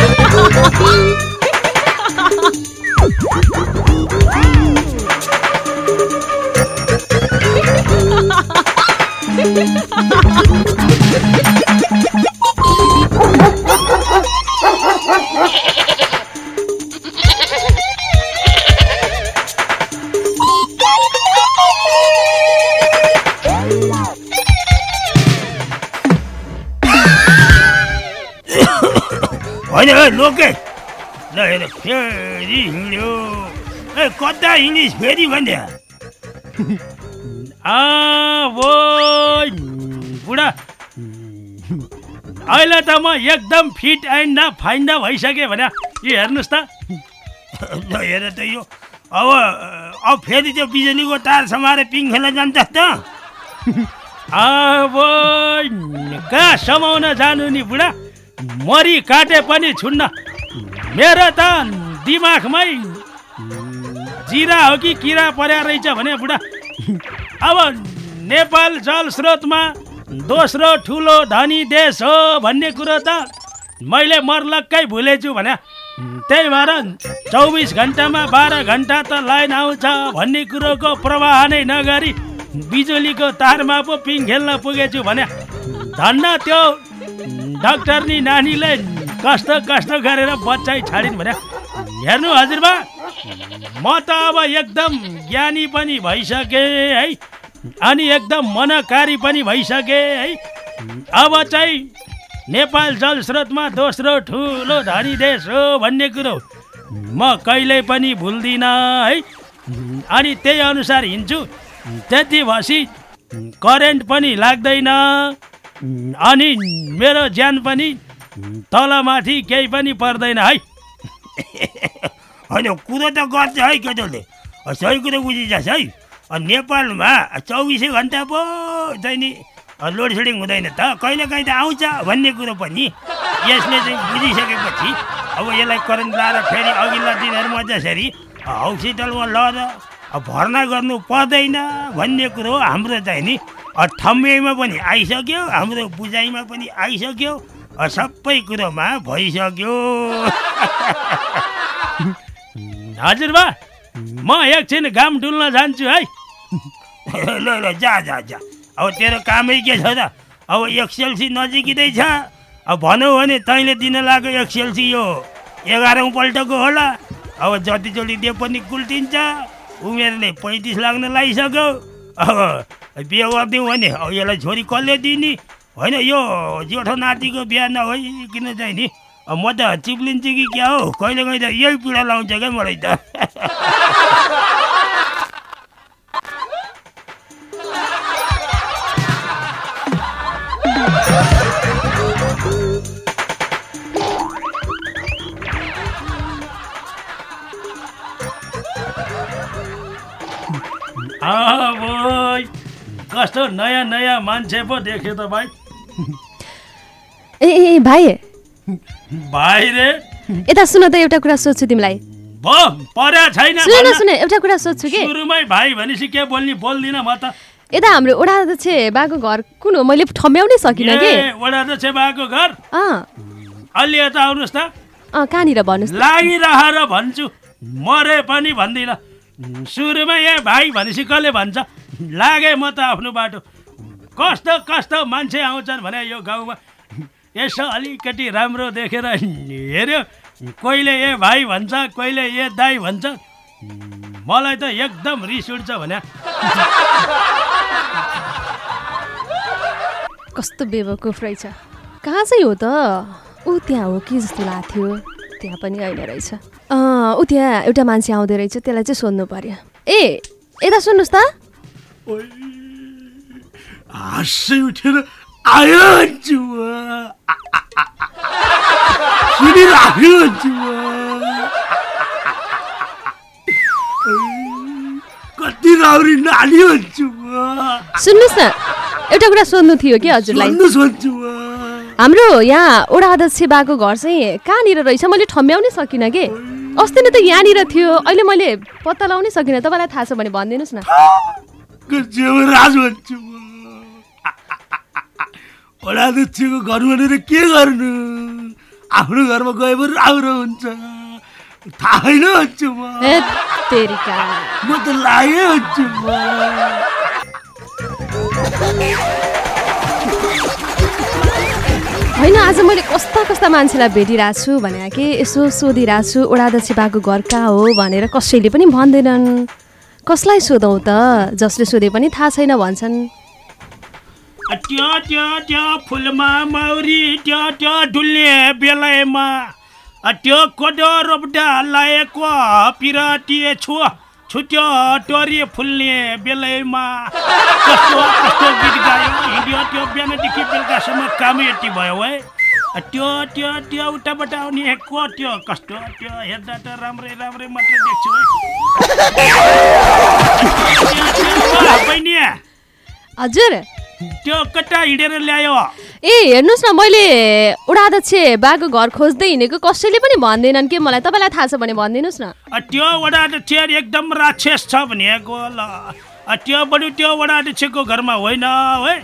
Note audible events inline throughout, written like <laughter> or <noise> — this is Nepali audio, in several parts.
होइन <laughs> ए, लोके ल हेर फेरि हिँड्यो ए कता हिँडिस् फेरि भन्यो बुढा अहिले त म एकदम फिट एन्ड फाइन्ड भइसकेँ भने यो हेर्नुहोस् त ल हेर त यो अब अब फेरि त्यो बिजुलीको तार समाएर पिङ खेल्न जान्छ त अब कहाँ समाउन जानु नि बुढा मरि काटे पनि छुन्न। मेरो त दिमागमै जिरा हो कि किरा पर्या रहेछ भने बुढा। अब नेपाल जल स्रोतमा दोस्रो ठुलो धनी देश हो भन्ने कुरो त मैले मर्लक्कै भुलेछु भने। त्यही भएर चौबिस घन्टामा बाह्र घन्टा त लाइन आउँछ भन्ने कुरोको प्रवाह नै नगरी बिजुलीको तारमा पो पिङ खेल्न पुगेछु भने। धन्न त्यो डाक्टरनी नानीले कष्ट कष्ट गरेर बच्चै छाडिन् भने हेर्नु हजुरबा म त अब एकदम ज्ञानी पनि भइसकेँ है अनि एकदम मनकारी पनि भइसकेँ है अब चाहिँ नेपाल जल स्रोतमा दोस्रो ठुलो धनी देश हो भन्ने कुरो म कहिल्यै पनि भुल्दिनँ है अनि त्यही अनुसार हिँड्छु त्यति भएपछि करेन्ट पनि लाग्दैन। अनि मेरो ज्यान पनि तलमाथि केही पनि पर्दैन है। होइन कुरो त गर्छ है केटोले। सही कुरो बुझिजास् है। नेपालमा चौबिसै घन्टा पो चाहिँ नि लोड सेडिङ हुँदैन त। कहिले कहीँ त आउँछ भन्ने कुरो पनि। यसले चाहिँ बुझिसकेपछि अब यसलाई करेन्ट लाएर फेरि अघिल्ला दिनहरूमा जसरी हस्पिटलमा लगेर भर्ना गर्नु पर्दैन भन्ने कुरो हाम्रो चाहिँ नि ठम्मेमा पनि आइसक्यो हाम्रो बुझाइमा पनि आइसक्यो सबै कुरोमा भइसक्यो। हजुरबा म एकछिन घाम डुल्न जान्छु है। ल ल जा जा जा। अब तेरो कामै के छ त? अब एक्सएलसी नजिकै छ अब भनौ भने तैँले दिन लागेको एक्सएलसी यो एघारौँ पल्टको होला। अब जतिचोटि दिए पनि कुल्टिन्छ उमेरले पैँतिस लाग्न लागिसक्यो। अब बिहे गरिदिउँ भने। अब यसलाई छोरी कसले दिने? होइन यो जेठो नातिको बिहा नभइकन चाहिँ नि। म त चिप्लिन्छु कि क्या हो? कहिले कहिले त यही पीडा लाउँछ क्या मलाई त। अब कस्तो नयाँ नयाँ मान्छे पो देख्यो त भाइ। ए ए भाइ। भाइ रे। यता सुन त एउटा कुरा सोध्छु तिमीलाई। भ पर्या छैन सुन न भन्न। सुन एउटा कुरा सोध्छु कि? सुरुमै भाइ भनेपछि के बोल्ने बोल्दिनँ म त। यता हाम्रो ओडा अध्यक्ष बाको घर कुन हो? मैले ठम्ब्याउनै सकिनँ कि? ए वडा अध्यक्ष बाको घर? अँ। अलि यता आउनुहोस् त। अँ कहाँनिर भन्नुहोस् त? लागिरहेर भन्छु मरे पनि भन्दिनँ। सुरुमै ए भाइ भनेपछि कसले भन्छ? लागे म त आफ्नो बाटो। कस्तो कस्तो मान्छे आउँछन् भने यो गाउँमा? यसो अलिकति राम्रो देखेर हेऱ्यो कोहीले ए भाइ भन्छ कोहीले ए दाई भन्छ। मलाई त एकदम रिस उठ्छ भने। कस्तो बेवकुफ रहेछ। कहाँ चाहिँ हो त? ऊ त्यहाँ हो कि जस्तो लाग्थ्यो। त्यहाँ पनि होइन रहेछ। ऊ त्यहाँ एउटा मान्छे आउँदो रहेछ त्यसलाई चाहिँ सोध्नु पर्यो। ए यता सुन्नुहोस् त। हाँसै उठेर आयो भन्छु म। सुनिराख्यो भन्छु म। कति राउरी नाली भन्छु म। सुन्नुहोस् न एउटा कुरा सोध्नु थियो कि हजुरलाई। हाम्रो यहाँ ओडा अध्यक्ष बाको घर चाहिँ कहाँनिर रहेछ मैले ठम्ब्याउनै सकिनँ कि अस्ति नै त यहाँनिर थियो अहिले मैले पत्ता लगाउनै सकिनँ तपाईँलाई थाहा छ भने भनिदिनुहोस् न भन्छु म। ओडाध्यक्षको घर भनेर के गर्नु आफ्नो घरमा गए पनि राम्रो हुन्छ थाहा छैन भन्छु म म त लागेँ भन्छु म होइन आज मैले कस्ता कस्ता मान्छेलाई भेटिरहेको छु भने कि यसो सोधिरहेको छु ओडादक्ष बाको घर कहाँ हो भनेर कसैले पनि भन्दैनन्। कसलाई सोधौँ त? जसले सोधे पनि थाहा छैन भन्छन्। फुलमा मौरी डुल्ने बेलैमा। अ, त्यो कोदो रोप्दा लाएको पिराटिए छु छुट्यो टोरी फुल्ने बेलैमा। कस्तो कस्तो गीत गायो? हिँड्यो त्यो बिहानदेखि बेलुकासम्म कामै यति भयो है। त्यो त्यो त्यो उताबाट आउने को त्यो? कस्तो त्यो हेर्दा त राम्रै राम्रै मात्रै देख्छु है। हजुर। त्यो कता हिँडेर ल्यायो। ए हेर्नुहोस् न मैले ओडादक्ष बाको घर खोज्दै हिँडेको कसैले पनि भन्दैनन् कि मलाई? तपाईँलाई थाहा छ भने भनिदिनुहोस् न। त्यो वडा चेयर एकदम राक्षस छ भनेको ल त्यो बरु त्यो वडा अध्यक्षको घरमा होइन है?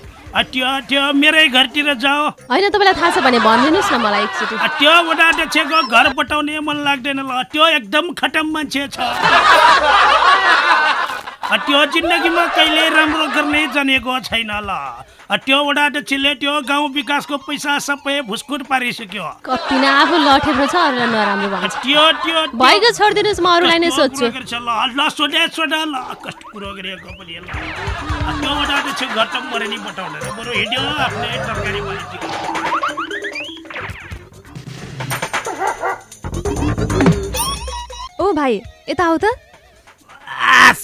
त्यो त्यो मेरै घरतिर जाओ। होइन तपाईँलाई थाहा छ भने भनिदिनुहोस् न मलाई एकचोटि। त्यो वडा अध्यक्षको घर पठाउने मन लाग्दैन ल। त्यो एकदम खटम मान्छे छ। <laughs> त्यो जिन्दगीमा कहिले राम्रो गर्ने जानेको छैन ल। त्यो वडा अध्यक्षले त्यो गाउँ विकासको पैसा सबै भुसकुट पारिसक्यो। कति न आफू लठेको छ अरूलाई नराम्रो भन्छ त्यो त्यो भएको छोडिदिनुहोस् म अरूलाई नै सोध्छु। गरेछ ल सोधे सोध ल। कस्तो कुरो गरेको पनि ल। त्यो वडा अध्यक्ष घर त मरे नि पठाउँदैन बरु हिँड्यो आफ्नै तरकारी ओ भाइ यता आऊ त। आस!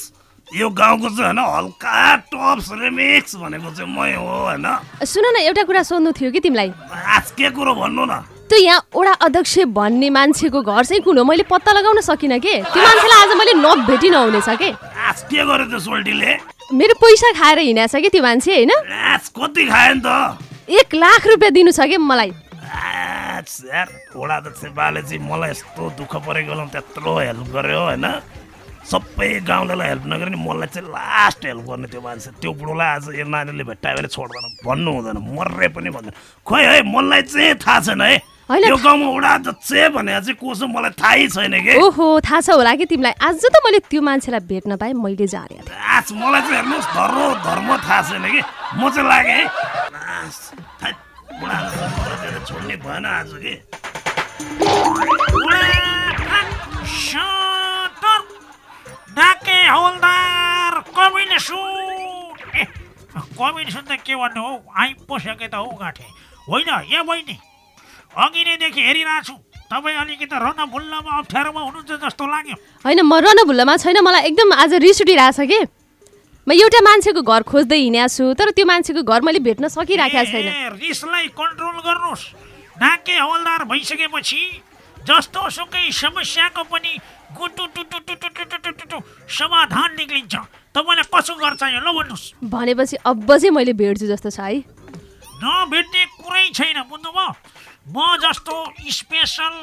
यो गाउँको चाहिँ होइन हल्का टप्स रिमिक्स भनेको चाहिँ मै हो होइन। सुन न एउटा कुरा सोध्नु थियो कि तिमीलाई? आज के कुरो भन्नु न। त्यो यहाँ ओडा अध्यक्ष भन्ने मान्छेको घर चाहिँ कुन हो? मैले पत्ता लगाउन सकिनँ कि? त्यो मान्छेलाई आज मैले नभेटी नहुनेछ कि? आज के गर्यो त्यो सोल्टीले। मेरो पैसा खाएर हिँडेको छ कि त्यो मान्छे होइन? आज कति खायो नि त? एक लाख रुपियाँ दिनु छ कि मलाई? अध्यक्ष बाले चाहिँ मलाई यस्तो दुःख परेको त्यत्रो हेल्प गर्यो होइन? सबै गाउँलेलाई हेल्प नगरे नि मलाई चाहिँ लास्ट हेल्प गर्ने त्यो मान्छे। त्यो बुढोलाई आज यो नानीले भेट्टायो भने छोड्दैन। भन्नु हुँदैन। मर्रे पनि भन्दैन। खोइ है मलाई चाहिँ थाहा छैन है। यो गाउँमा वडा अध्यक्ष भने चाहिँ कसो मलाई थाहै छैन कि। ओहो थाहा छ होला कि तिमीलाई। आज त मैले त्यो मान्छेलाई भेट्न पाएँ मैले जाने। आज मलाई चाहिँ हेर्नुहोस् धर्म धर्म थाहा छैन कि। म चाहिँ लागेँ है। छोड्ने भएन आज कि। डाके हौलदार कम्बिनेसन ए कम्बिनेसन त के भन्नु हौ आइपसके त हौ गाँठे होइन यहाँ बहिनी अघि नैदेखि हेरिरहेको छु तपाईँ अलिकति रन भुल्लमा अप्ठ्यारोमा हुनुहुन्छ जस्तो लाग्यो होइन म रन भुल्लमा छैन मलाई एकदम आज रिस उठिरहेछ कि म एउटा मान्छेको घर खोज्दै हिँडेको छु तर त्यो मान्छेको घर मैले भेट्न सकिराखेको छैन ए, रिसलाई कन्ट्रोल गर्नुहोस् नाके हवलदार भइसकेपछि जस्तो सुकै समस्याको पनि समाधान निक्लिन्छ। तपाईँलाई कसो गर्छ यो? ल भन्नुहोस्। भनेपछि अब चाहिँ मैले भेट्छु जस्तो छ है। नभेट्ने कुरै छैन बुझ्नुभयो? म जस्तो स्पेसल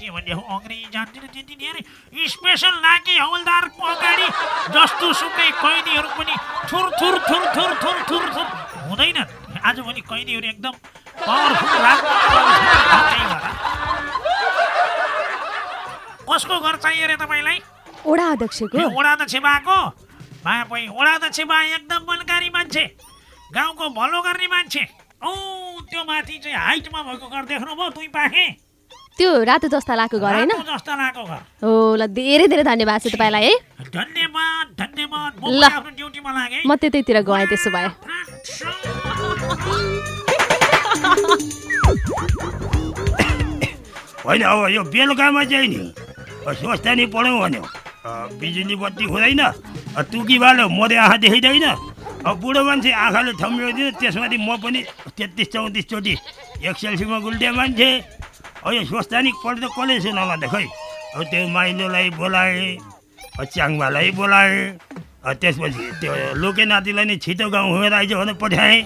के भन्ने हो अङ्ग्रेजी जान्दिनँ त्यति नि अरे स्पेसल नाके हवलदारको अगाडि जस्तो सुकै कैदीहरू पनि थुर थुर थुर थुर थुर थुर थुर हुँदैनन् आजभोलि कैदीहरू एकदम पावरफुल कसको घर चाहियो रे तपाईँलाई? ओडा अध्यक्षको? ओडा अध्यक्ष बाको पै ओडा अध्यक्ष बा एकदम मनकारी मान्छे। गाउँको भलो गर्ने मान्छे। औ त्यो माथि चाहिँ हाइटमा भएको घर देख्नुभयो दुई पाखे। त्यो रातो जस्ता लाएको घर होइन? जस्ता घर। हो ल धेरै धेरै धन्यवाद छ तपाईँलाई है। धन्यवाद धन्यवाद। ल। आफ्नो ड्युटीमा लागेँ। म त्यतैतिर गएँ त्यसो भए। होइन अब यो बेलुकामा चाहिँ नि स्वस्थ नि पढ्यौँ भन्यो। बिजुली बत्ती हुँदैन। तुकी बाल्यो मधे आँखा देखिँदैन अब बुढो मान्छे आँखाले थम्बिँदैन त्यसमाथि म पनि तेत्तिस चौतिसचोटि एक्सएलसीमा गुल्टे मान्छे। अब यो स्वस्थानी पढ्दा कसले सुनाउला देख। है अब त्यो माइलोलाई बोलाएँ अ, च्याङबालाई बोलाएँ। त्यसपछि त्यो लोके नातिलाई नै छिटो गाउँ हुँदा आइज भनेर पठाएँ।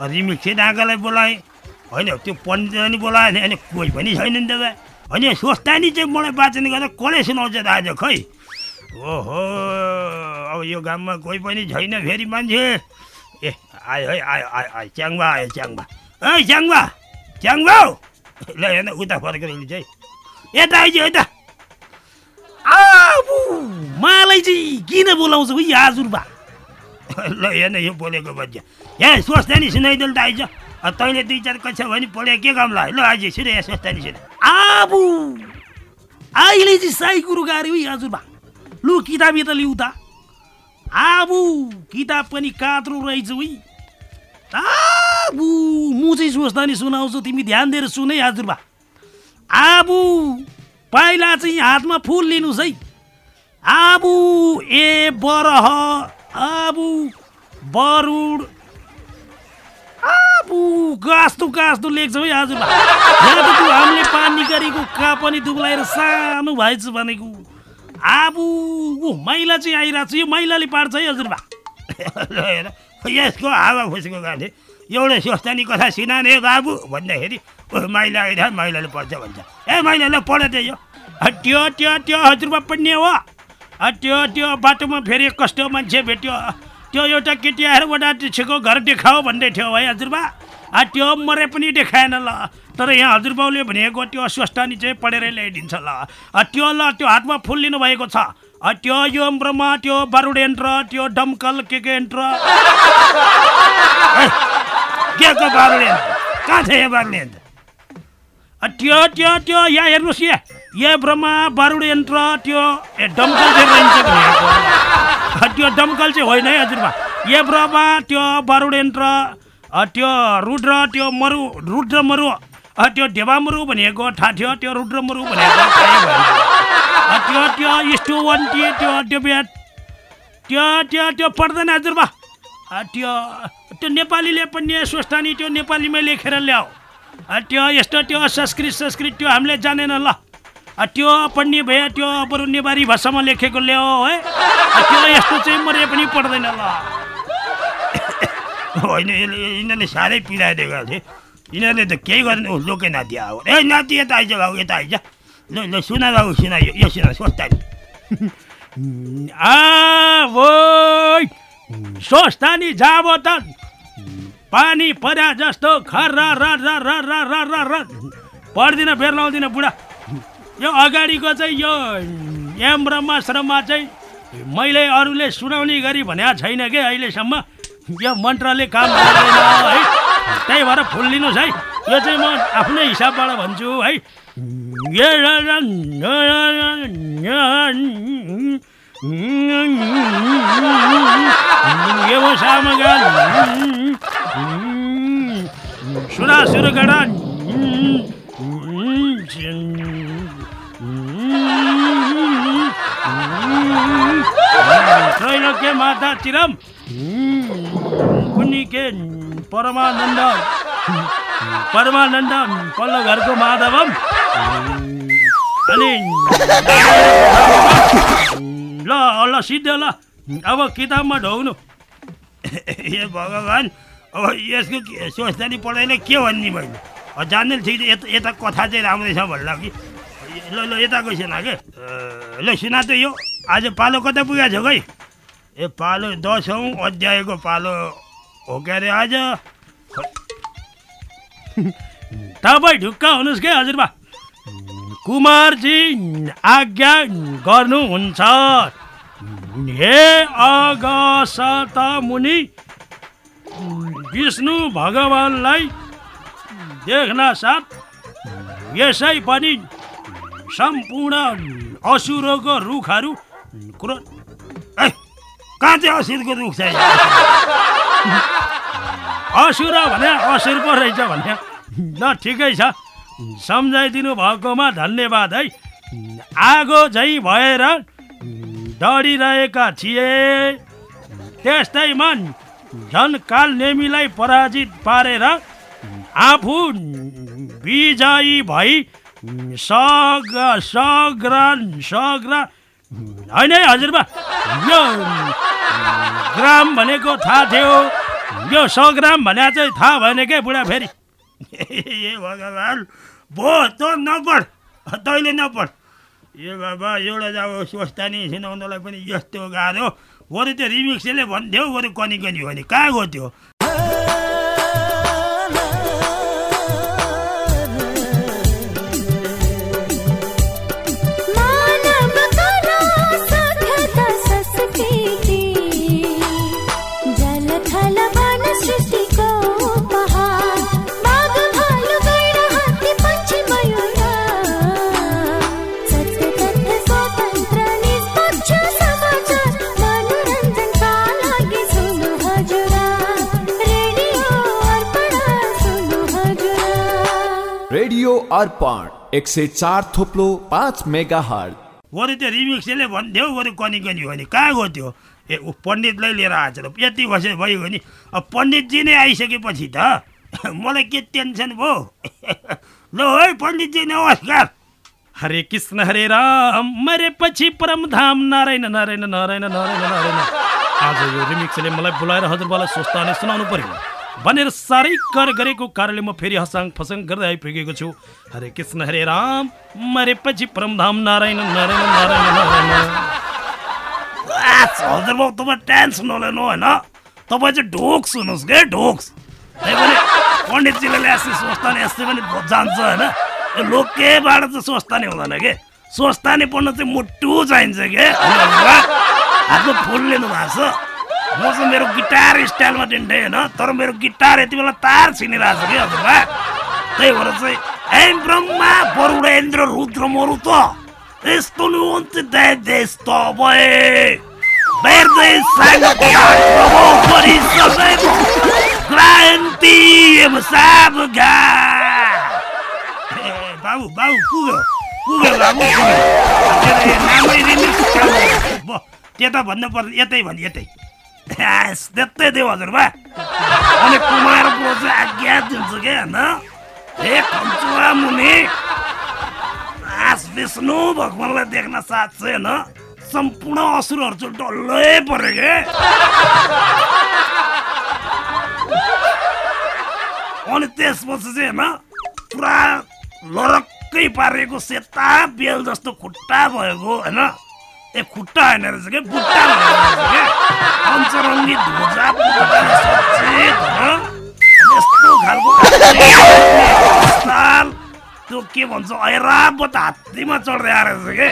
रिमिक्से डाँगालाई बोलाएँ। होइन त्यो पण्डितलाई नि भने अनि कोही पनि छैन नि त बा होइन स्वस्थानी चाहिँ मलाई वाचन गरेर कसले सुनाउँछ त आज खै? ओहो अब यो गाममा कोही पनि छैन फेरि मान्छे। ए आयो है आयो आयो आयो च्याङबा आयो च्याङबा। ए च्याङबा च्याङबा हौ! ल हेर्न उता फर्केर लिन्छ है यता आइज यता आबु मलाई चाहिँ किन बोलाउँछ है हजुरबा ल हेर्न यो बोलेको बच्चा यहाँ स्वस्थानी सुनाइदेऊ त आइज तैँले दुई चार कक्षा भने पढे के काम लाग्यो ल आइज सुने स्वस्थानी सुन आबु अहिले चाहिँ साई कुरो गाह्रो है हजुरबा लु किताब यता लिउ त आबु किताब पनि कात्रो रहेछ है आबु म चाहिँ सोच्दा नि सुनाउँछु तिमी ध्यान दिएर सुन है हजुरबा आबु पहिला चाहिँ हातमा फुल लिनुहोस् है आबु ए बरह आबु बरुड आबु कास्तो कास्तो लेख्छ है हजुरबा यहाँ त हामीले पानी गरेको का पनि दुब्लाएर सानो भएछ भनेको। आबु ऊ मैला चाहिँ आइरहेको छ। यो मैलाले पार्छ है हजुरबा। यसको हावा खुसीको गाले एउटा स्वस्थानी कथा सुनाने बाबु भन्दाखेरि ओ माइला आइरह माइलाले पढ्छ भन्छ। ए माइलाले पढ त यो अ, त्यो त्यो त्यो हजुरबा पढ्ने हो। त्यो त्यो बाटोमा फेरि कस्तो मान्छे भेट्यो। त्यो एउटा केटी आएर वडा छिको घर देखाओ भन्दै थियो है हजुरबा। अ, त्यो मरे पनि देखाएन ल। तर यहाँ हजुरबाउले भनेको त्यो स्वस्थानी चाहिँ पढेरै ल्याइदिन्छ ल। त्यो ल त्यो हातमा फुल लिनुभएको छ। त्यो यो ब्रह्मा त्यो बारुड यन्त्र त्यो डमकल <laughs> के के यन्त्र के को बारुले कहाँ छ यो अन्त अ, त्यो त्यो त्यो यहाँ हेर्नुहोस् यहाँ। यहाँ ब्रह्मा बारुड यन्त्र त्यो ए डमकल चाहिँ त्यो डमकल चाहिँ होइन है हजुरबा। यो ब्रह्मा त्यो बारुड यन्त्र अ, त्यो रुद्र त्यो मरु रुद्र मरु त्यो ढेबा मरु भनेको थाहा थियो त्यो रुद्र मरु भनेको त्यो त्यो वान त्यो त्यो त्यो ब्याट त्यो त्यो त्यो पढ्दैन हजुरबा अ, त्यो त्यो नेपालीले पनि स्वस्थानी त्यो नेपालीमै लेखेर ल्याऊ त्यो यस्तो त्यो संस्कृत संस्कृत त्यो हामीले जानेन ल। त्यो पढ्ने भए त्यो बरु नेवारी भाषामा लेखेको ल्याऊ है। त्यो यस्तो चाहिँ मरे पनि पढ्दैन ल। होइन यसले यिनीहरूले साह्रै पिराइदिएको थिएँ यिनीहरूले त केही गर्नु लोके नाति आऊ ए नाति यता आइज भाउ यता आइज ल ल सुन भाउ सुन यो सुन सोच्दा आ सोस्तानी जाब त पानी पर्या जस्तो खर र र र र र र पर्दिनँ फेर लाउँदिनँ बुढा यो अगाडिको चाहिँ यो एम ब्रह्माश्रममा चाहिँ मैले अरूले सुनाउने गरी भनेको छैन कि अहिलेसम्म यो मन्त्रले काम गर्दैन है? त्यही भएर फुल लिनुहोस् है? यो चाहिँ म आफ्नै हिसाबबाट भन्छु है? यो सामगान सुरा सुरु गडा <laughs> त्रैलोक्य माता चिरम। परमानन्द। परमानन्द पल्लो घरको माधवम। अनि ल ल सिद्ध ल। अब किताबमा ढोग्नु। ए भगवान् अब यसको के- स्वस्थानी पढाइले के भन्ने मैले जान्ने ठिक यता यता कथा चाहिँ राम्रै छ भन्ला कि? ल ल यताको सुना के? ल सुना त यो। आज पालो कता पुगेको छ खै ए पालो दसौँ अध्यायको पालो हो के अरे आज। तपाईँ ढुक्क हुनुहोस् के हजुरबा कुमारजी आज्ञा गर्नुहुन्छ। हे अगसत मुनि विष्णु भगवान्लाई देख्न साथ यसै पनि सम्पूर्ण असुरको रुखहरू क्रो कहाँ चाहिँ असिरको रुख यहाँ? असुर भने असुर पो रहेछ भने। ल ठिकै छ। सम्झाइदिनु भएकोमा धन्यवाद है। आगो झै भएर डढिरहेका थिए। त्यस्तैमा झन् काल नेमीलाई पराजित पारेर आफू विजयी भई सग सग्रान सग्रा होइन है हजुरबा यो ग्राम भनेको थाहा थियो। यो सौ ग्राम भने चाहिँ थाहा भएन क्या बुढा फेरि? ए भगवान् भो त नपढ। तैँले नपढ। ए बाबा एउटा अब स्वस्थानी सुनाउनलाई पनि यस्तो गाह्रो। बरु त्यो रिमिक्सले भन्थ्यो बरु कनी कनी हो नि कहाँ गयो त्यो? एक सय चार थोप्लो पाँच मेगा हट बरु त्यो रिमिक्सले भन्थ्यो बरु कनी कनी हो नि कहाँ गयो त्यो? ए ऊ पण्डितलाई लिएर आएको छ त यति वर्ष भयो भने अब पण्डितजी नै आइसकेपछि त <laughs> मलाई के टेन्सन भयो? <laughs> ल है पण्डितजी नमस्कार। हरे कृष्ण हरे राम मरेपछि परमधाम नारायण नारायण नारायण नारायण नारायण। आज यो रिमिक्सले मलाई बोलाएर हजुरबालाई स्वस्थाने सुनाउनु पर्यो। भनेर साह्रै कर गरेको कारणले म फेरि हसाङ फसाङ गर्दै आइपुगेको छु। हरे कृष्ण हरे राम मरेपछि परमधाम नारायण नारायण नारायण नारायण। हजुरबाउ तपाईँ टेन्सन नलिनु होइन तपाईँ चाहिँ ढोक्स हुनुहोस् के? पनि पण्डितजीले ल्यासी स्वस्थानी यस्तै पनि जान्छ होइन? लोकेबाट चाहिँ स्वस्थानी हुँदैन के? स्वस्थानी पढ्न चाहिँ मुटु चाहिन्छ के? हातमा फुल लिनु भएको छ। म चाहिँ मेरो गिटार स्टाइलमा दिन्थेँ होइन तर मेरो गिटार यति बेला तार छिनिरहेको छ कि हजुरबा त्यही भएर चाहिँ ऐ ब्रह्मा वरुणेन्द्र रुद्र मरुत यस्तो नि हुन्छ यतै भन्नु यतै त्यतै देऊ हजुरबा अनि कुमार चाहिँ आज्ञा दिन्छ क्या होइन हे मुनि आस विष्णु भगवान्लाई देख्न साथ चाहिँ होइन सम्पूर्ण असुरहरू चाहिँ डल्लै पऱ्यो के अनि त्यसपछि चाहिँ होइन पुरा लरक्कै पारेको सेता बेल जस्तो खुट्टा भएको होइन ए खुट्टा होइन रहेछ कि बुट्टा पञ्चरङ्गी ध्वजा यस्तो खालको त्यो के भन्छ ऐरावत हात्तीमा चढ्दै आएर रहेछ के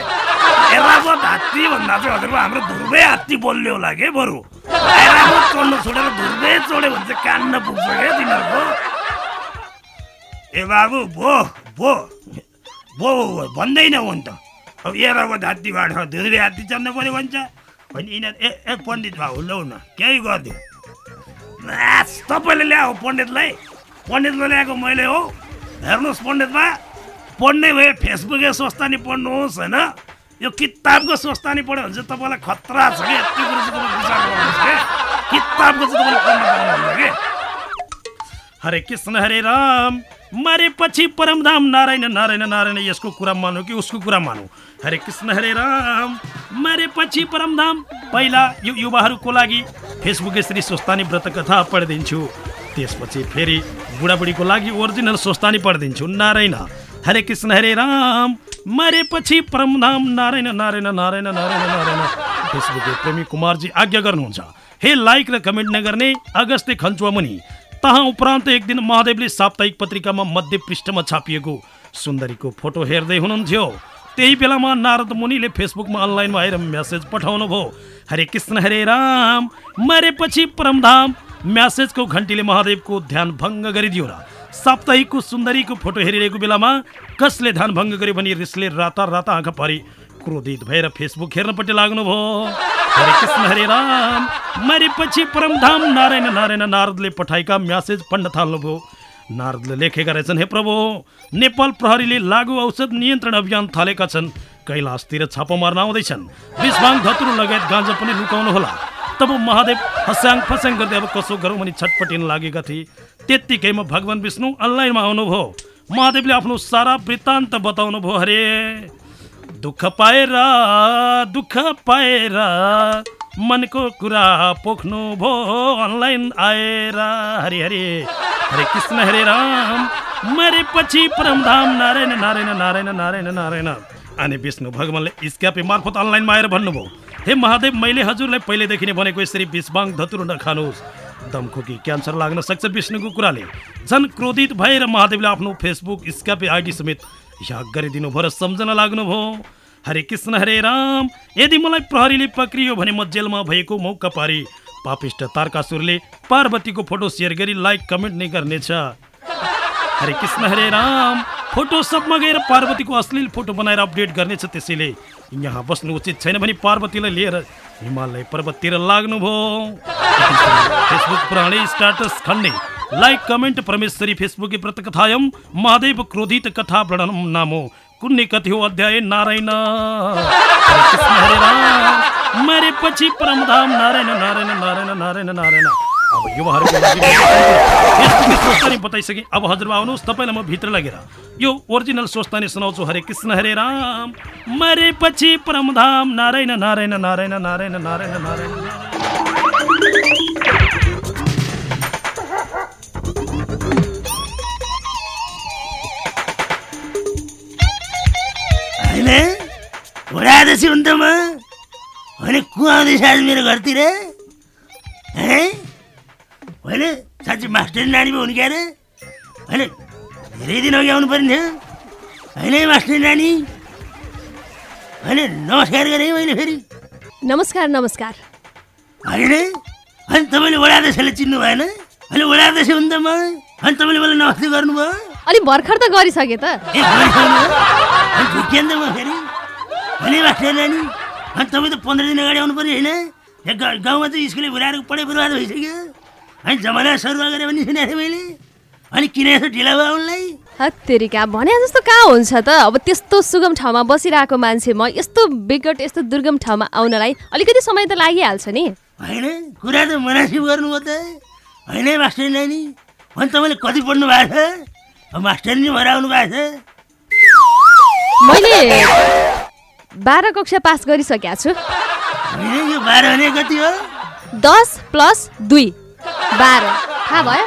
ऐरावत हात्ती भन्दा चाहिँ हजुरको हाम्रो धुर्बे हात्ती बोल्यो होला के बरु ऐरावत चढ्नु छोडेर धुर्बे चढ्यो भने चाहिँ कान्न पुग्छ क्या तिनीहरूको ए बाबु भो भो भो भन्दैन हो नि त अब ऐरावत हात्तीबाट धुर्बे हात्ती चढ्नु पऱ्यो भन्छ। भने यिनीहरू ए ए पण्डित बाबु लौ न केही गरिदियो। तपाईँले ल्याऊ पण्डितलाई पण्डितलाई ल्याएको मैले हो। हेर्नुहोस् पण्डितमा पढ्ने भए फेसबुकै स्वस्थानी पढ्नुहोस् होइन? यो किताबको स्वस्थानी पढ्यो भने चाहिँ तपाईँलाई खतरा छ कि? यति कुरो चाहिँ विचार गर्नुहोस् कि? किताबको चाहिँ तपाईँले कि? हरे कृष्ण हरे राम मरेपछि परमधाम नारायण नारायण नारायण यसको कुरा मानु कि उसको कुरा मानु? हरे कृष्ण हरे राम। मरेपछि परमधाम। पहिला यो युवाहरूको लागि फेसबुक यसरी स्वस्थानी व्रत कथा पढिदिन्छु। त्यसपछि फेरि बुढाबुढीको लागि ओरिजिनल स्वस्थानी पढिदिन्छु। नारायण हरे कृष्ण हरे राम। मरेपछि परमधाम। नारायण नारायण नारायण नारायण नारायण। फेसबुक प्रेमी कुमारजी आज्ञा गर्नुहुन्छ। हे लाइक र कमेन्ट नगर्ने अगस्ते खन्चुवा मुनि तहाँ उपरान्त एक दिन महादेवले साप्ताहिक पत्रिकामा मध्य पृष्ठमा छापिएको सुन्दरीको फोटो हेर्दै हुनुहुन्थ्यो। त्यही बेलामा नारद मुनिले फेसबुकमा अनलाइनमा आएर म्यासेज पठाउनु भयो। हरे कृष्ण हरे राम मरेपछि परमधाम म्यासेजको घन्टीले महादेवको ध्यान भङ्ग गरिदियो र साप्ताहिकको सुन्दरीको फोटो हेरिरहेको बेलामा कसले ध्यान भङ्ग गर्यो भने रिसले राता राता आँखा पारी क्रोधित भएर फेसबुक हेर्नपट्टि लाग्नुभयो हरे कृष्ण हरे राम मरेपछि परमधाम नारायण नारायण नारदले पठाएका म्यासेज पढ्न थाल्नुभयो। नारदले लेखेका रहेछन् हे प्रभु नेपाल प्रहरीले लागु औषध नियन्त्रण अभियान थालेका छन्। कैलाशतिर छापा मार्न आउँदैछन्। विषभाङ धतुरो लगायत गाँजा पनि लुकाउनु होला। तब महादेव हस्याङ फस्याङ गर्दै अब कसो गरौँ अनि छटपटिन लागेका थिए। त्यत्तिकैमा भगवान् विष्णु अनलाइनमा आउनुभयो। महादेवले आफ्नो सारा वृत्तान्त बताउनु भयो हरे दुःख पाएर दुःख पाएर मनको कुरा पोख्नु भो अनलाइन आएर हरे। हरे कृष्ण हरे राम। मरेपछि परमधाम नारायण नारायण नारायण नारायण नारायण। अनि विष्णु भगवान्ले स्क्यापे मार्फत अनलाइनमा आएर भन्नुभयो हे महादेव मैले हजुरलाई पहिलेदेखि नै भनेको यसरी विषबाङ धतुरो नखानुहोस्। दमखोकी क्यान्सर लाग्न सक्छ विष्णुको कुराले। झन् क्रोधित भएर महादेवले आफ्नो फेसबुक स्क्यापे आइडी समेत याग गरिदिनु भयो र सम्झन लाग्नुभयो। हरे कृष्ण हरे राम यदि मलाई प्रहरीले पक्रियो भने म जेलमा भएको मौका पारी। पापिष्ट तारकासुरले पार्वतीको फोटो सेयर गरी लाइक कमेन्ट नै गर्नेछ। हरे कृष्ण हरे राम। फोटो सबमा गएर पार्वतीको अश्लील फोटो बनाएर अपडेट गर्नेछ त्यसैले। यहाँ बस्नु उचित छैन भने पार्वतीलाई लिएर हिमालय पर्वततिर लाग्नुभयो। फेसबुक पुराणै स्टाटस खन्ने लाइक कमेन्ट परमेश्वरी फेसबुके व्रतकथायम महादेव क्रोधित कथा प्रणम नामो। कुन्ने कथि हो अध्याय नारायण? हरे कृष्ण हरे राम। मरे पछि परमधाम नारायण नारायण नारायण नारायण नारायण। अब युवाहरूको अब हजुरबा आउनुहोस् तपाईँलाई म भित्र लगेर यो ओरिजिनल स्वस्थानी सुनाउँछु हरे कृष्ण हरे राम। मरे पछि परमधाम नारायण नारायण नारायण नारायण नारायण नारायण। होइन उडाँदैछ हुन् त म। होइन को आउँदैछ आज मेरो घरतिर है? होइन साँच्ची मास्टर नानी पो हुन् क्या अरे होइन धेरै दिन अघि आउनु पर्ने थियो होइन है मास्टर नानी। होइन नमस्कार गरेँ मैले फेरि। नमस्कार नमस्कार। होइन होइन तपाईँले ओडाँदैछले चिन्नु भएन होइन ओडाँदैछ हुन् त म। होइन तपाईँले मलाई नमस्ते गर्नुभयो अलिक भर्खर त गरिसकेँ त अनि झुक्किएँ नि त म फेरि? अनि मास्टर नानी अनि तपाईँ त पन्ध्र दिन अगाडि आउनु पऱ्यो होइन गाउँमा चाहिँ स्कुलले भुलाएर पढाइ बर्बाद भइसक्यो। अनि जमाना सरुवा गरेँ भने सुनेको थिएँ मैले। अनि किन यसो ढिला भयो उनलाई? हत्तेरिका भने जस्तो कहाँ हुन्छ त? अब त्यस्तो सुगम ठाउँमा बसिरहेको मान्छे म यस्तो विकट यस्तो दुर्गम ठाउँमा आउनलाई अलिकति समय त लागिहाल्छ नि। होइन? कुरा त मनासिब गर्नुभयो त। होइन मास्टर नानी अनि तपाईँले कति पढ्नु भएको छ? मास्टर नि भएर आउनु भएको छ। मैले बाह्र कक्षा पास गरिसकेको छु। भने हो? दस प्लस दुई। बाह्र। थाहा भयो?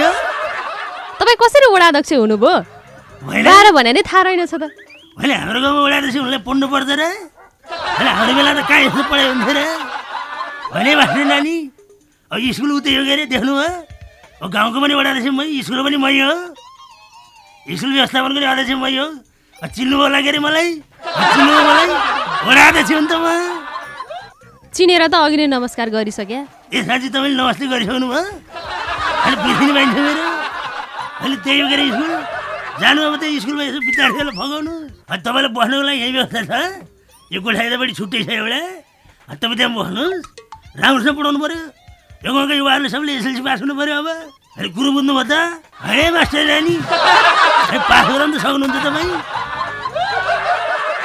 हो। तपाईँ कसरी वडाध्यक्ष हुनुभयो? बाह्र भने नि थाहा रहेनछ त। हाम्रो गाउँमा उडाएपछि उनलाई पढ्नु होइन हाम्रो बेला त कहाँ यस्तो पढाइ हुन्थ्यो र। होइन भाषण नानी अब स्कुल उतै हो के अरे देख्नुभयो अब गाउँको पनि वडाध्यक्ष मै स्कुलको पनि मै हो। स्कुल व्यवस्थापनको पनि अध्यक्ष मै हो अब चिन्नुभयो होला के अरे मलाई? चिन्नुभयो मलाई? त म। चिनेर त अघि नै नमस्कार गरिसके ए साँच्ची तपाईँले नमस्ते गरिसक्नु भयो। अहिले मान्छे मेरो। अहिले त्यही अरे स्कुल? जानु अब त्यही स्कुलमा यसो विद्यार्थीहरूलाई फगाउनु अनि तपाईँलाई बस्नुको लागि यही व्यवस्था छ। यो कोठाइदापट्टि छुट्टै छ एउटा। तपाईँ त्यहाँ बस्नुहोस्। राम्रोसँग पढाउनु पऱ्यो यो गाउँका युवाहरूले सबैले एसएलसी पास हुनु पऱ्यो अब। अहिले कुरो बुझ्नुभयो त? है मास्टर नानी है, पास गराउनु त सक्नुहुन्छ तपाईँ।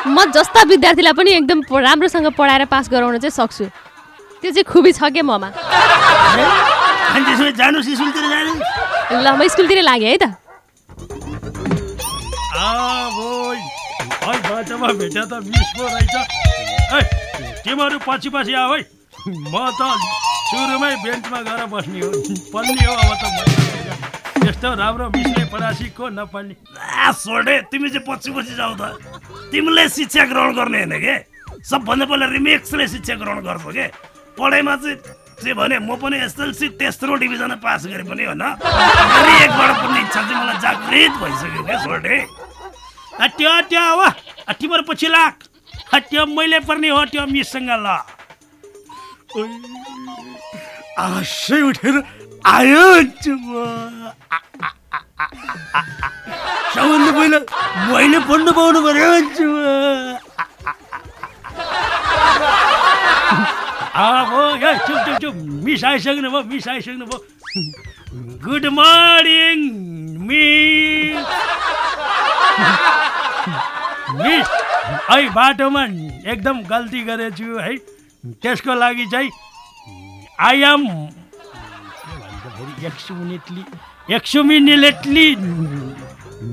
म जस्ता विद्यार्थीलाई पनि एकदम राम्रोसँग पढाएर पास गराउन चाहिँ सक्छु। त्यो चाहिँ खुबी छ क्या ममा? जानुहोस् स्कुलतिर जानुहोस्। ल म स्कुलतिर लागेँ है त। भेट्या त मिस पो रहेछ। तिमीहरू पछि पछि आऊ है। म त सुरुमै बेन्चमा गएर बस्ने हो पढ्ने हो अब त यस्तो राम्रो मिसले पढासी को नपढ्ने आ सोडे तिमी चाहिँ पछि पछि जाऊ त तिमीले शिक्षा ग्रहण गर्ने होइन के सबभन्दा पहिला रिमेक्सले शिक्षा ग्रहण गर्छ के पढाइमा चाहिँ चाहिँ भने म पनि एसएलसी तेस्रो डिभिजनमा पास गरेँ पनि होइन फेरि एकबाट पढ्ने इच्छा चाहिँ मलाई जागृत भइसक्यो क्या सोडे त्यो त्यो हो तिमीहरू पछि लाग त्यो मैले पर्ने हो त्यो मिससँग ल आशै उठेर आयो सबभन्दा पहिला मैले पढ्नु पाउनु पऱ्यो मिस आइसक्नु भयो मिस आइसक्नु भयो गुड मर्निङ मिस मिस है बाटोमा एकदम गल्ती गरेछु है. त्यसको लागि चाहिँ आई एम के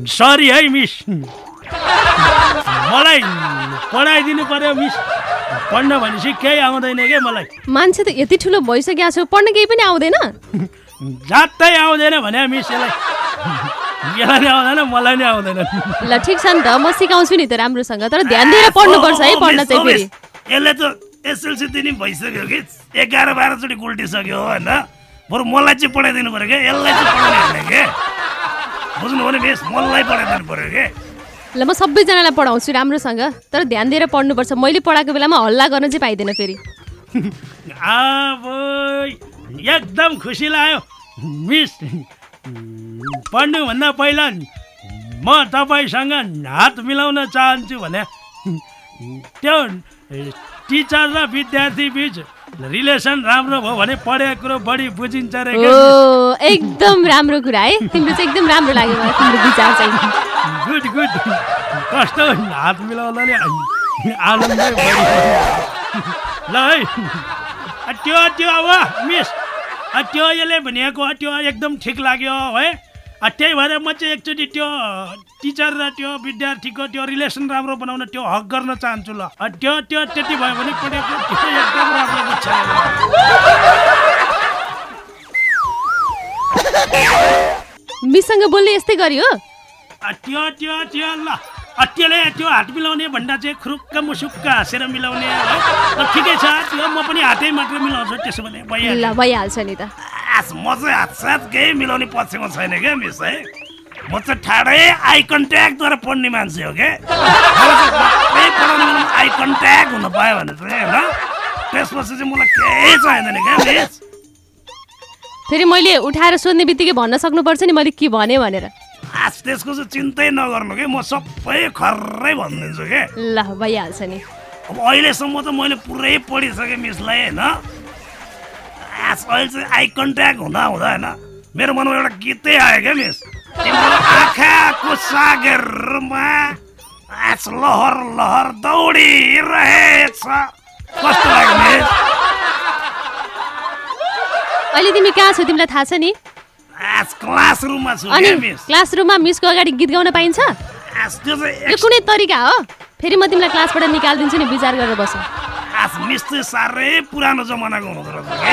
सरी है मिस मलाई पढाइदिनु पर्यो मिस पढ्न भनेपछि केही आउँदैन क्या मलाई? मान्छे त यति ठुलो भइसकेको छु पढ्न केही पनि आउँदैन। जातै आउँदैन भने मिस यसलाई। यसलाई नै आउँदैन मलाई नै आउँदैन। ल ठिक छ नि त म सिकाउँछु नि त राम्रोसँग तर ध्यान दिएर पढ्नुपर्छ है पढ्न चाहिँ फेरि। यसले त एसएलसी दिने भइसक्यो कि? एघार बाह्रचोटि गुल्टिसक्यो हो होइन? बरु मलाई चाहिँ पढाइदिनु पऱ्यो क्या यसलाई चाहिँ पढाउने होइन के? बुझ्नु भने बेस मलाई पढाइदिनु पऱ्यो के? ल म सबैजनालाई पढाउँछु राम्रोसँग तर ध्यान दिएर पढ्नुपर्छ। मैले पढाएको बेलामा हल्ला गर्न चाहिँ पाइँदैन फेरि। <laughs> अब एकदम खुसी लाग्यो। मिस पढ्नुभन्दा पहिला म तपाईँसँग हात मिलाउन चाहन्छु भने त्यो टिचर र विद्यार्थी बिच रिलेसन राम्रो भयो भने पढेको कुरो बढी बुझिन्छ रे एकदम राम्रो कुरा है। तिम्रो चाहिँ एकदम राम्रो लाग्यो मलाई तिम्रो विचार चाहिँ। गुड गुड कस्तो हात मिलाउँदाले आनन्दै बढी ल है। त्यो त्यो अब मिस। त्यो यसले भनेको त्यो एकदम ठिक लाग्यो है। त्यही भएर म चाहिँ एकचोटि त्यो टिचर र त्यो विद्यार्थीको त्यो रिलेसन राम्रो बनाउन त्यो हक गर्न चाहन्छु ल। त्यो त्यो त्यति भयो भने एकदम राम्रो मिससँग बोल्ने यस्तै गरी हो? त्यो त्यो त्यो ल। त्यसले त्यो हात मिलाउने भन्दा चाहिँ खुरुक्क मुसुक्क हाँसेर मिलाउने ठिकै छ त्यो म पनि हातै मात्र मिलाउँछु त्यसो भने भइहाल्छ भइहाल्छ नि त। आस म चाहिँ हातसाथ केही मिलाउने पक्षमा छैन क्या मिस है? म चाहिँ ठाडै आई कन्ट्याक्टद्वारा पढ्ने मान्छे हो क्या। आई कन्ट्याक्ट हुन पायो भने चाहिँ होइन? त्यसपछि चाहिँ मलाई केही चाहिँदैन क्या मिस। फेरि मैले उठाएर सोध्ने बित्तिकै भन्न सक्नुपर्छ नि मैले के भने भनेर। आस त्यसको चाहिँ चिन्तै नगर्नु कि म सबै खर्रै भनिदिन्छु क्या ल भइहाल्छ नि। अब अहिलेसम्म त मैले पुरै पढिसकेँ मिसलाई होइन? अहिले चाहिँ आई कन्ट्याक्ट हुँदा हुँदा होइन मेरो मनमा एउटा गीतै आयो क्या मिस आँखाको सागरमा आस लहर लहर दौडिरहेछ कस्तो लाग्यो मिस अहिले तिमी कहाँ छौ? तिमीलाई थाहा छ नि? आस क्लासरुममा छु अनि मिस क्लासरुममा मिसको अगाडि गीत गाउन पाइन्छ? त्यो चाहिँ यो कुनै तरिका हो? फेरि म तिमीलाई क्लासबाट निकालिदिन्छु नि विचार गरेर बस। आस मिस चाहिँ साह्रै पुरानो जमानाको हुँदो रहेछ कि?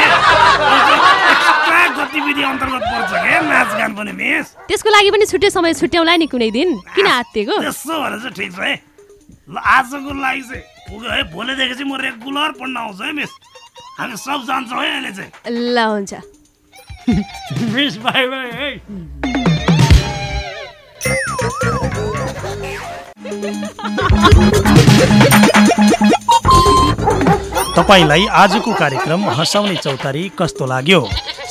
गतिविधि अन्तर्गत पर्छ क्या नाचगान पनि मिस। त्यसको लागि पनि छुट्टै समय छुट्याउला नि कुनै दिन? किन हात्तिएको त्यसो भने चाहिँ ठिक छ है। ल आजको लागि चाहिँ पुग्यो है भोलिदेखि चाहिँ म रेगुलर पढ्न आउँछु है मिस। हामी सब जान्छौँ है अहिले चाहिँ। ल हुन्छ। मिस बाई बाई है। <laughs> तपाईँलाई आजको कार्यक्रम हँसाउने चौतारी कस्तो लाग्यो?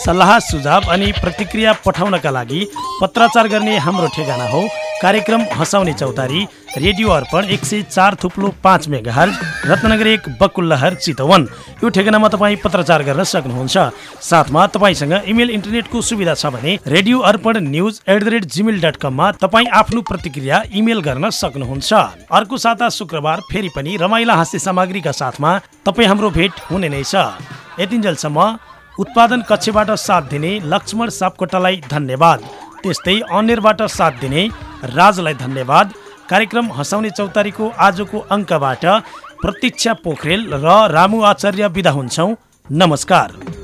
सल्लाह सुझाव अनि प्रतिक्रिया पठाउनका लागि पत्राचार गर्ने हाम्रो ठेगाना हो। कार्यक्रम हँसाउने चौतारी रेडियो अर्पण एक सय चार थुप्लो पाँच मेगा रत्नगर एक बकुल्लहर चितवन। यो ठेगानामा तपाईँ पत्रचार गर्न सक्नुहुन्छ। साथमा तपाईँसँग इमेल इन्टरनेटको सुविधा छ भने radio Arpan news at the rate gmail dot कममा तपाईँ आफ्नो प्रतिक्रिया इमेल गर्न सक्नुहुन्छ। अर्को साता शुक्रबार फेरि पनि रमाइला हास्य सामग्रीका साथमा तपाईँ हाम्रो भेट हुने नै छ। यतिन्जेलसम्म उत्पादन कक्षबाट साथ दिने लक्ष्मण सापकोटालाई धन्यवाद। त्यस्तै अनेरबाट साथ दिने राजलाई धन्यवाद। कार्यक्रम हँसाउने चौतारीको आजको अङ्कबाट प्रतीक्षा पोखरेल र रामु आचार्य विदा हुन्छौँ। नमस्कार।